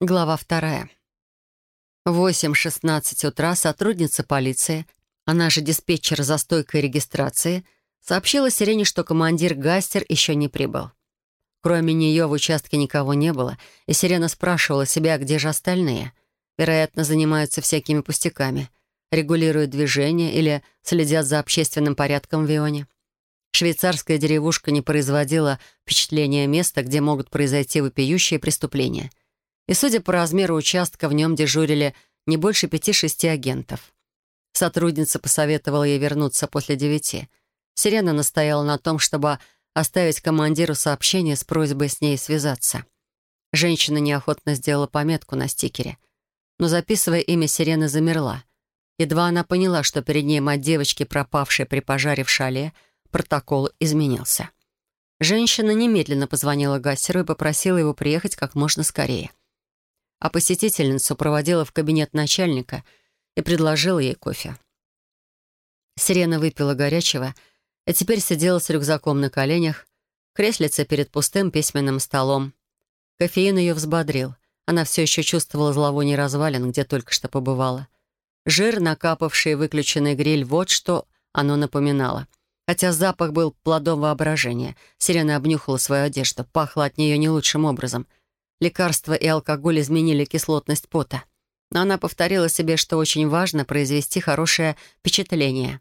Глава вторая. В 8.16 утра сотрудница полиции, она же диспетчер за стойкой регистрации, сообщила Сирене, что командир Гастер еще не прибыл. Кроме нее в участке никого не было, и Сирена спрашивала себя, где же остальные. Вероятно, занимаются всякими пустяками, регулируют движение или следят за общественным порядком в Вионе. Швейцарская деревушка не производила впечатления места, где могут произойти вопиющие преступления — и, судя по размеру участка, в нем дежурили не больше пяти-шести агентов. Сотрудница посоветовала ей вернуться после девяти. Сирена настояла на том, чтобы оставить командиру сообщение с просьбой с ней связаться. Женщина неохотно сделала пометку на стикере. Но, записывая имя Сирены, замерла. Едва она поняла, что перед ней мать девочки, пропавшей при пожаре в шале, протокол изменился. Женщина немедленно позвонила Гассеру и попросила его приехать как можно скорее а посетительницу проводила в кабинет начальника и предложила ей кофе. Сирена выпила горячего и теперь сидела с рюкзаком на коленях, креслица перед пустым письменным столом. Кофеин ее взбодрил. Она все еще чувствовала зловоние развалин, где только что побывала. Жир, накапавший выключенный гриль, вот что оно напоминало. Хотя запах был плодом воображения, Сирена обнюхала свою одежду, пахло от нее не лучшим образом — Лекарства и алкоголь изменили кислотность пота. Но она повторила себе, что очень важно произвести хорошее впечатление.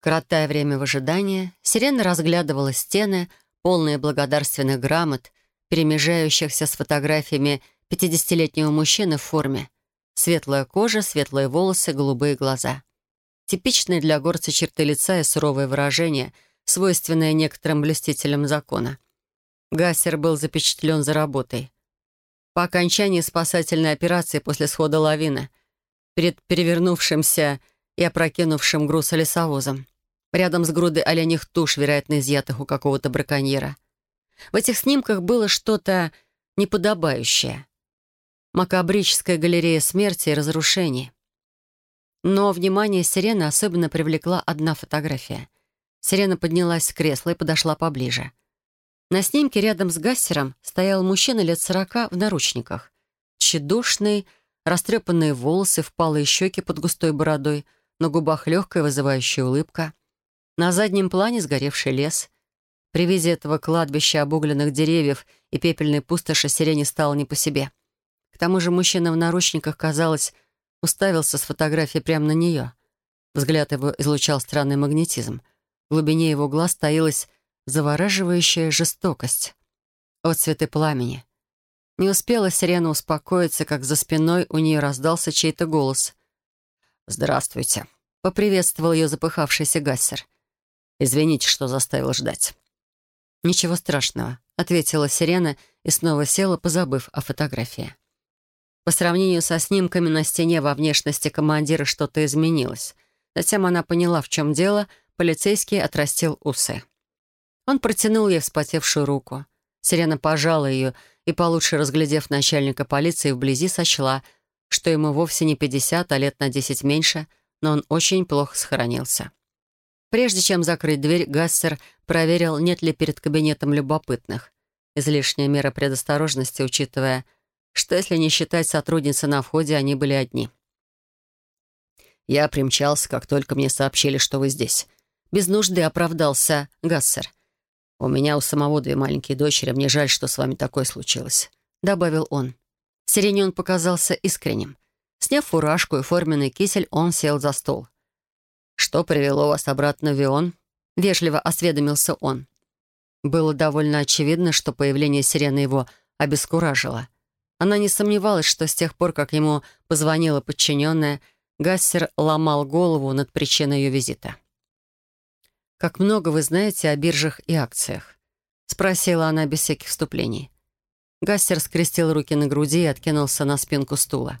Коротая время в ожидании, Сирена разглядывала стены, полные благодарственных грамот, перемежающихся с фотографиями 50-летнего мужчины в форме. Светлая кожа, светлые волосы, голубые глаза. Типичные для горца черты лица и суровое выражение, свойственное некоторым блюстителям закона. Гассер был запечатлен за работой по окончании спасательной операции после схода лавины, перед перевернувшимся и опрокинувшим груз лесовозом, рядом с грудой оленьих туш, вероятно, изъятых у какого-то браконьера. В этих снимках было что-то неподобающее. Макабрическая галерея смерти и разрушений. Но внимание Сирены особенно привлекла одна фотография. Сирена поднялась с кресла и подошла поближе. На снимке рядом с Гассером стоял мужчина лет сорока в наручниках. Тщедушный, растрепанные волосы, впалые щеки под густой бородой, на губах легкая вызывающая улыбка. На заднем плане сгоревший лес. При виде этого кладбища обугленных деревьев и пепельной пустоши сирене стало не по себе. К тому же мужчина в наручниках, казалось, уставился с фотографии прямо на нее. Взгляд его излучал странный магнетизм. В глубине его глаз таилась завораживающая жестокость. Отцветы пламени. Не успела сирена успокоиться, как за спиной у нее раздался чей-то голос. «Здравствуйте», — поприветствовал ее запыхавшийся Гассер. «Извините, что заставил ждать». «Ничего страшного», — ответила сирена и снова села, позабыв о фотографии. По сравнению со снимками на стене во внешности командира что-то изменилось. Затем она поняла, в чем дело, полицейский отрастил усы. Он протянул ей вспотевшую руку. Сирена пожала ее и, получше разглядев начальника полиции, вблизи сочла, что ему вовсе не 50, а лет на 10 меньше, но он очень плохо сохранился. Прежде чем закрыть дверь, Гассер проверил, нет ли перед кабинетом любопытных. Излишняя мера предосторожности, учитывая, что если не считать сотрудницы на входе, они были одни. «Я примчался, как только мне сообщили, что вы здесь». Без нужды оправдался Гассер. «У меня у самого две маленькие дочери. Мне жаль, что с вами такое случилось», — добавил он. Сирене он показался искренним. Сняв фуражку и форменный кисель, он сел за стол. «Что привело вас обратно в Вион?» — вежливо осведомился он. Было довольно очевидно, что появление Сирены его обескуражило. Она не сомневалась, что с тех пор, как ему позвонила подчиненная, Гассер ломал голову над причиной ее визита. «Как много вы знаете о биржах и акциях?» — спросила она без всяких вступлений. Гастер скрестил руки на груди и откинулся на спинку стула.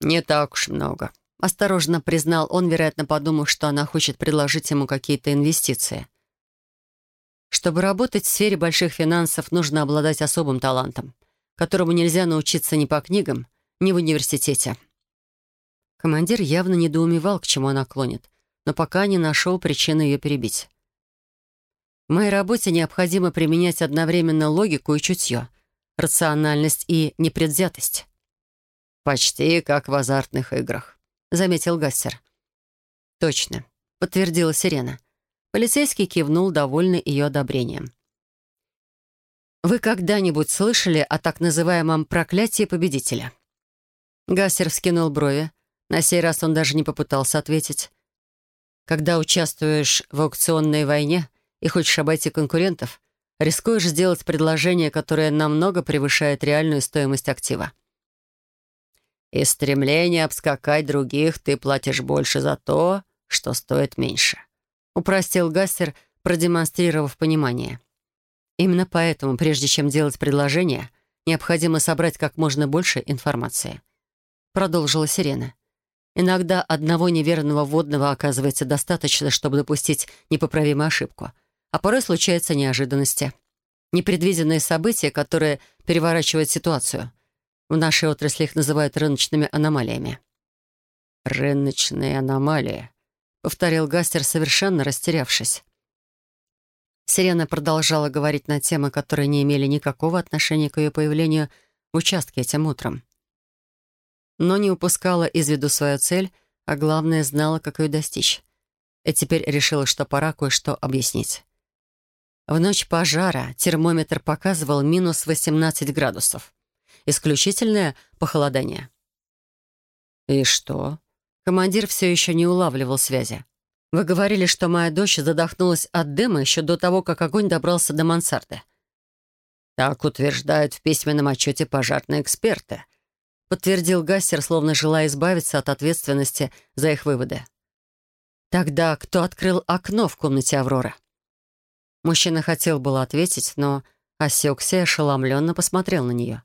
«Не так уж много», — осторожно признал он, вероятно, подумав, что она хочет предложить ему какие-то инвестиции. Чтобы работать в сфере больших финансов, нужно обладать особым талантом, которому нельзя научиться ни по книгам, ни в университете. Командир явно недоумевал, к чему она клонит но пока не нашел причины ее перебить. В моей работе необходимо применять одновременно логику и чутье. рациональность и непредвзятость. «Почти как в азартных играх», — заметил Гассер. «Точно», — подтвердила Сирена. Полицейский кивнул, довольный ее одобрением. «Вы когда-нибудь слышали о так называемом проклятии победителя?» Гассер вскинул брови. На сей раз он даже не попытался ответить. «Когда участвуешь в аукционной войне и хочешь обойти конкурентов, рискуешь сделать предложение, которое намного превышает реальную стоимость актива. И стремление обскакать других ты платишь больше за то, что стоит меньше», — упростил Гастер, продемонстрировав понимание. «Именно поэтому, прежде чем делать предложение, необходимо собрать как можно больше информации», — продолжила Сирена. «Иногда одного неверного водного оказывается достаточно, чтобы допустить непоправимую ошибку, а порой случаются неожиданности, непредвиденные события, которые переворачивают ситуацию — в нашей отрасли их называют рыночными аномалиями». «Рыночные аномалии», — повторил Гастер, совершенно растерявшись. Сирена продолжала говорить на темы, которые не имели никакого отношения к ее появлению в участке этим утром. Но не упускала из виду свою цель, а главное, знала, как ее достичь. И теперь решила, что пора кое-что объяснить. В ночь пожара термометр показывал минус 18 градусов исключительное похолодание. «И что?» Командир все еще не улавливал связи. «Вы говорили, что моя дочь задохнулась от дыма еще до того, как огонь добрался до мансарды». «Так утверждают в письменном отчете пожарные эксперты», подтвердил Гассер, словно желая избавиться от ответственности за их выводы. «Тогда кто открыл окно в комнате Авроры?» Мужчина хотел было ответить, но осекся и ошеломленно посмотрел на нее.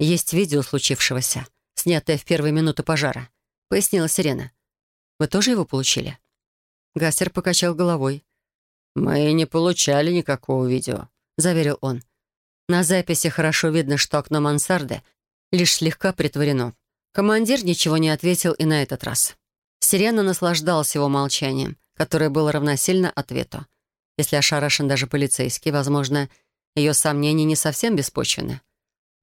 «Есть видео случившегося, снятое в первые минуты пожара», — пояснила Сирена. «Вы тоже его получили?» Гастер покачал головой. «Мы не получали никакого видео», — заверил он. На записи хорошо видно, что окно мансарды лишь слегка притворено. Командир ничего не ответил и на этот раз. Сирена наслаждалась его молчанием, которое было равносильно ответу. Если ошарашен даже полицейский, возможно, ее сомнения не совсем беспочвены.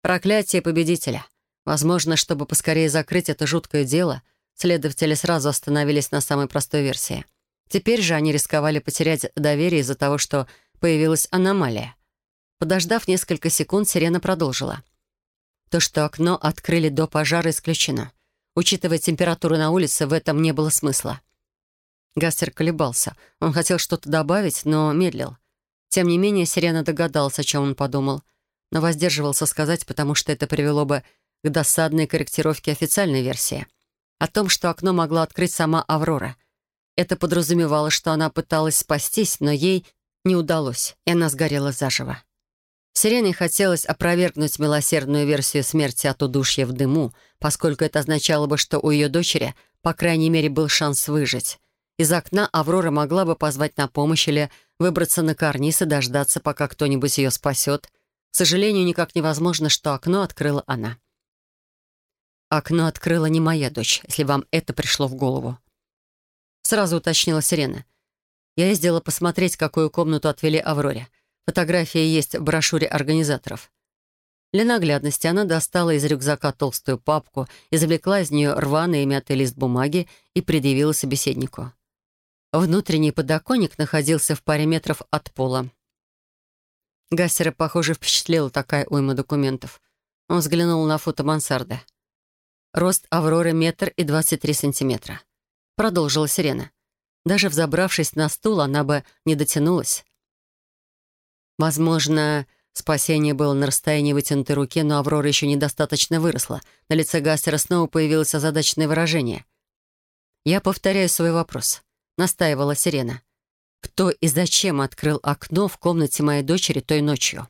Проклятие победителя. Возможно, чтобы поскорее закрыть это жуткое дело, следователи сразу остановились на самой простой версии. Теперь же они рисковали потерять доверие из-за того, что появилась аномалия. Подождав несколько секунд, сирена продолжила. То, что окно открыли до пожара, исключено. Учитывая температуру на улице, в этом не было смысла. Гастер колебался. Он хотел что-то добавить, но медлил. Тем не менее, Сирена догадался, о чем он подумал — но воздерживался сказать, потому что это привело бы к досадной корректировке официальной версии. О том, что окно могла открыть сама Аврора. Это подразумевало, что она пыталась спастись, но ей не удалось, и она сгорела заживо. Сирене хотелось опровергнуть милосердную версию смерти от удушья в дыму, поскольку это означало бы, что у ее дочери, по крайней мере, был шанс выжить. Из окна Аврора могла бы позвать на помощь или выбраться на карниз и дождаться, пока кто-нибудь ее спасет — к сожалению, никак невозможно, что окно открыла она. «Окно открыла не моя дочь, если вам это пришло в голову». Сразу уточнила Сирена. Я ездила посмотреть, какую комнату отвели Авроре. Фотография есть в брошюре организаторов. Для наглядности она достала из рюкзака толстую папку, извлекла из нее рваный и мятый лист бумаги и предъявила собеседнику. Внутренний подоконник находился в паре метров от пола. Гассера, похоже, впечатлила такая уйма документов. Он взглянул на фото мансарды. Рост Авроры — метр и двадцать три сантиметра. Продолжила Сирена. Даже взобравшись на стул, она бы не дотянулась. Возможно, спасение было на расстоянии вытянутой руки, но Аврора еще недостаточно выросла. На лице Гассера снова появилось озадаченное выражение. «Я повторяю свой вопрос», — настаивала Сирена кто и зачем открыл окно в комнате моей дочери той ночью.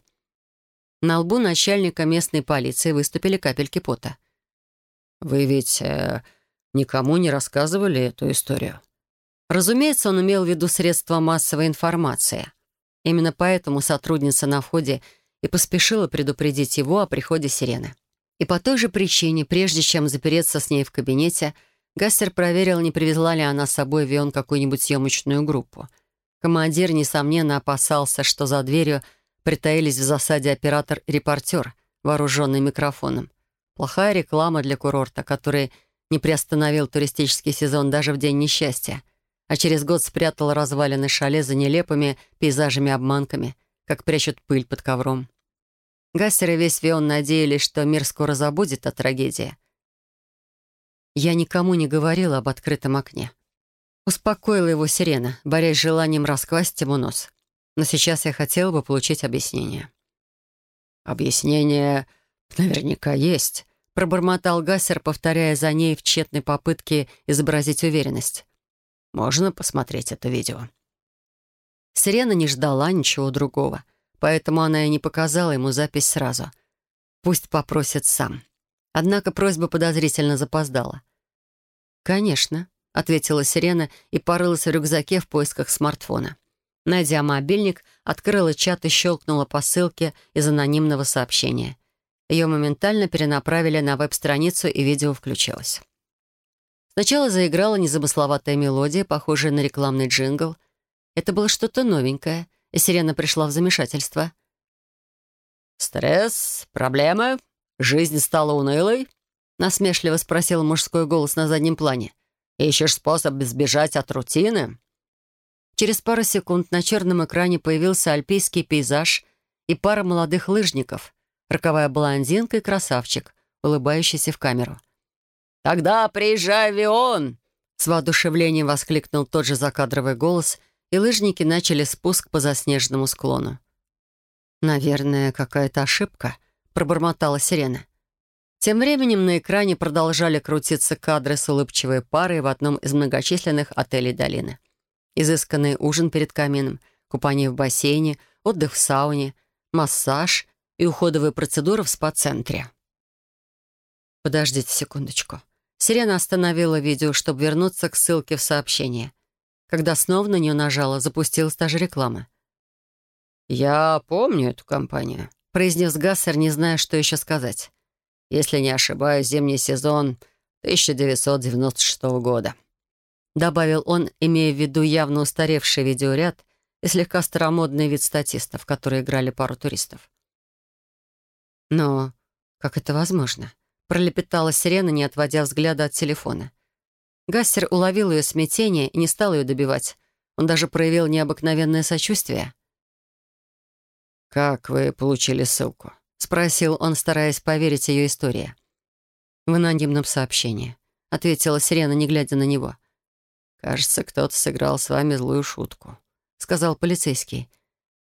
На лбу начальника местной полиции выступили капельки пота. «Вы ведь э, никому не рассказывали эту историю?» Разумеется, он имел в виду средства массовой информации. Именно поэтому сотрудница на входе и поспешила предупредить его о приходе сирены. И по той же причине, прежде чем запереться с ней в кабинете, Гастер проверил, не привезла ли она с собой в Вион какую-нибудь съемочную группу — Командир, несомненно, опасался, что за дверью притаились в засаде оператор и репортер, вооруженный микрофоном. Плохая реклама для курорта, который не приостановил туристический сезон даже в день несчастья, а через год спрятал развалины шале за нелепыми пейзажами-обманками, как прячут пыль под ковром. Гассер и весь Вион надеялись, что мир скоро забудет о трагедии. Я никому не говорила об открытом окне. Успокоила его сирена, борясь с желанием расквасить ему нос. Но сейчас я хотела бы получить объяснение. «Объяснение наверняка есть», — пробормотал Гассер, повторяя за ней в тщетной попытке изобразить уверенность. «Можно посмотреть это видео?» Сирена не ждала ничего другого, поэтому она и не показала ему запись сразу. Пусть попросит сам. Однако просьба подозрительно запоздала. «Конечно», — ответила Сирена и порылась в рюкзаке в поисках смартфона. Найдя мобильник, открыла чат и щелкнула по ссылке из анонимного сообщения. Ее моментально перенаправили на веб-страницу, и видео включилось. Сначала заиграла незамысловатая мелодия, похожая на рекламный джингл. Это было что-то новенькое, и Сирена пришла в замешательство. «Стресс? Проблемы? Жизнь стала унылой?» — насмешливо спросил мужской голос на заднем плане. «Ищешь способ избежать от рутины?» Через пару секунд на черном экране появился альпийский пейзаж и пара молодых лыжников, роковая блондинка и красавчик, улыбающийся в камеру. «Тогда приезжай, Вион!» С воодушевлением воскликнул тот же закадровый голос, и лыжники начали спуск по заснеженному склону. «Наверное, какая-то ошибка», — пробормотала сирена. Тем временем на экране продолжали крутиться кадры с улыбчивой парой в одном из многочисленных отелей долины изысканный ужин перед камином, купание в бассейне, отдых в сауне, массаж и уходовые процедуры в спа-центре. Подождите секундочку. Сирена остановила видео, чтобы вернуться к ссылке в сообщение. Когда снова на нее нажала, запустилась та же реклама. «Я помню эту компанию», — произнес Гассер, не зная, что еще сказать. «Если не ошибаюсь, зимний сезон 1996 года». — добавил он, имея в виду явно устаревший видеоряд и слегка старомодный вид статистов, которые играли пару туристов. «Но как это возможно?» — пролепетала сирена, не отводя взгляда от телефона. Гассер уловил ее смятение и не стал ее добивать. Он даже проявил необыкновенное сочувствие. «Как вы получили ссылку?» — спросил он, стараясь поверить ее истории. «В анонимном сообщении», — ответила сирена, не глядя на него. — «Кажется, кто-то сыграл с вами злую шутку», — сказал полицейский.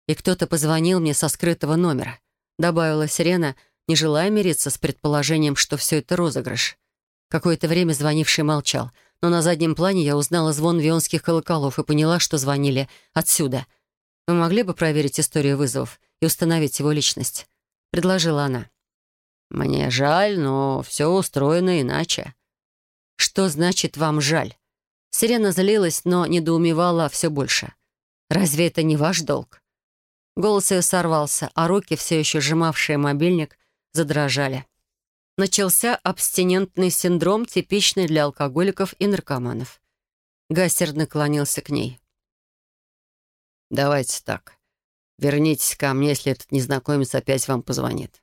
«И кто-то позвонил мне со скрытого номера», — добавила Сирена, не желая мириться с предположением, что все это розыгрыш. Какое-то время звонивший молчал, но на заднем плане я узнала звон вионских колоколов и поняла, что звонили отсюда. «Вы могли бы проверить историю вызовов и установить его личность?» — предложила она. «Мне жаль, но все устроено иначе». «Что значит вам жаль?» Сирена злилась, но недоумевала все больше. «Разве это не ваш долг?» Голос ее сорвался, а руки, все еще сжимавшие мобильник, задрожали. Начался абстинентный синдром, типичный для алкоголиков и наркоманов. Гастер наклонился к ней. «Давайте так. Вернитесь ко мне, если этот незнакомец опять вам позвонит».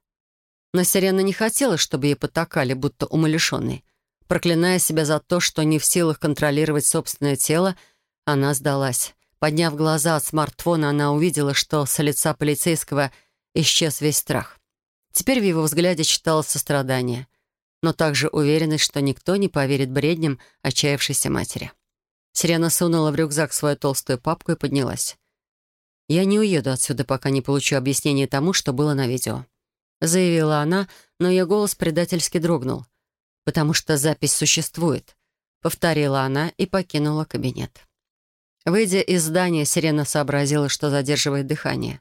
Но Сирена не хотела, чтобы ей потакали, будто умалишенной. Проклиная себя за то, что не в силах контролировать собственное тело, она сдалась. Подняв глаза от смартфона, она увидела, что с лица полицейского исчез весь страх. Теперь в его взгляде читалось сострадание, но также уверенность, что никто не поверит бредням отчаявшейся матери. Сирена сунула в рюкзак свою толстую папку и поднялась. «Я не уеду отсюда, пока не получу объяснение тому, что было на видео», — заявила она, но ее голос предательски дрогнул потому что запись существует», — повторила она и покинула кабинет. Выйдя из здания, Сирена сообразила, что задерживает дыхание.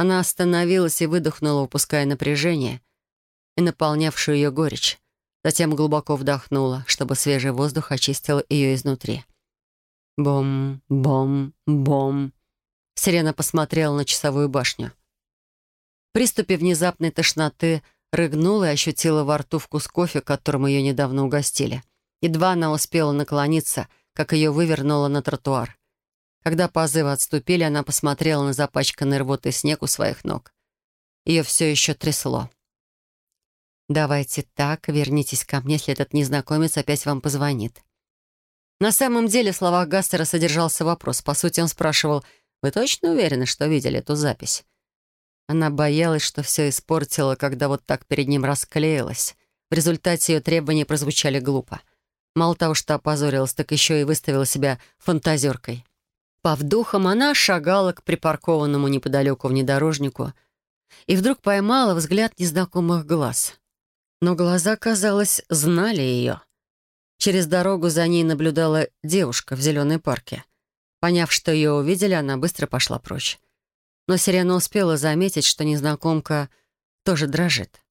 Она остановилась и выдохнула, упуская напряжение и наполнявшую ее горечь. Затем глубоко вдохнула, чтобы свежий воздух очистил ее изнутри. Бом, бом, бом. Сирена посмотрела на часовую башню. В приступе внезапной тошноты — рыгнула и ощутила во рту вкус кофе, которым ее недавно угостили. Едва она успела наклониться, как ее вывернуло на тротуар. Когда позывы отступили, она посмотрела на запачканный рвотой снег у своих ног. Ее все еще трясло. «Давайте так, вернитесь ко мне, если этот незнакомец опять вам позвонит». На самом деле в словах Гастера содержался вопрос. По сути, он спрашивал, «Вы точно уверены, что видели эту запись?» Она боялась, что все испортила, когда вот так перед ним расклеилась. В результате ее требования прозвучали глупо. Мало того, что опозорилась, так еще и выставила себя фантазеркой. Пав духом, она шагала к припаркованному неподалеку внедорожнику и вдруг поймала взгляд незнакомых глаз. Но глаза, казалось, знали ее. Через дорогу за ней наблюдала девушка в зеленой парке. Поняв, что ее увидели, она быстро пошла прочь. Но Сирена успела заметить, что незнакомка тоже дрожит.